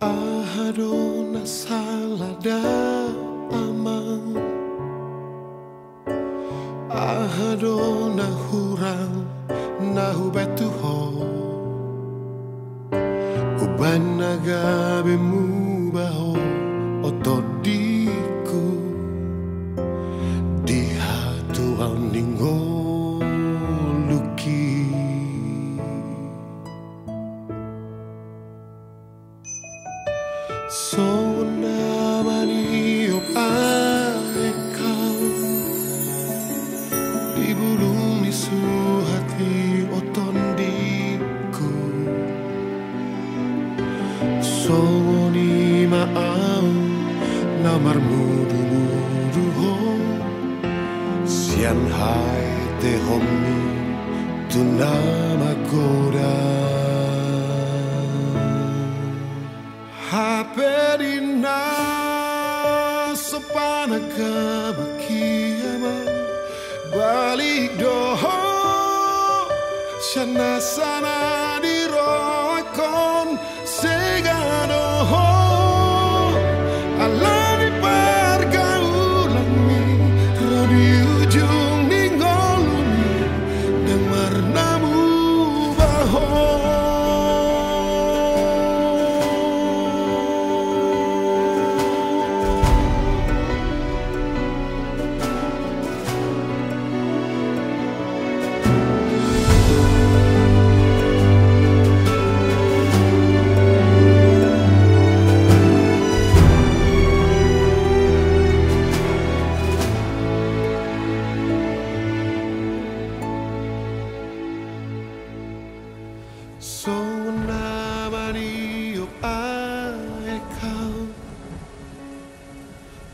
Ahadona salada amang Ahadona hurang nahu betuho Uban nagabe mu baho otodiku Dihatu au ningo 서운함만 이어바니까 네 부름이 수하디 어떤 디고 서운이 마음 나말 무르무르호 시안할 때 없니 두 남아 고라 Haperina sepana kemakiaman balik doho sana sana dirokon segano I love Sona maniop kau.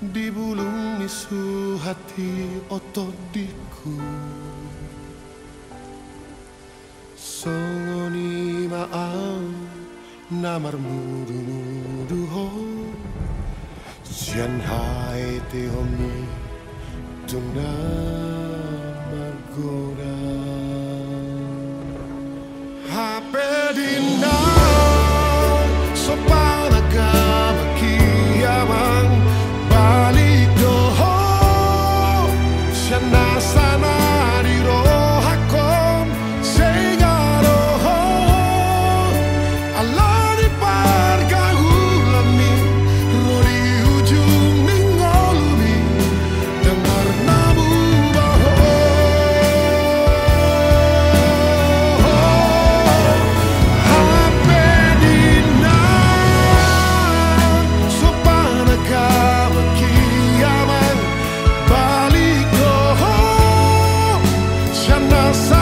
Di bulung isu hati otodiku. Songoni maau namarmu dulu ho. Sian hai te homi tu nama coração.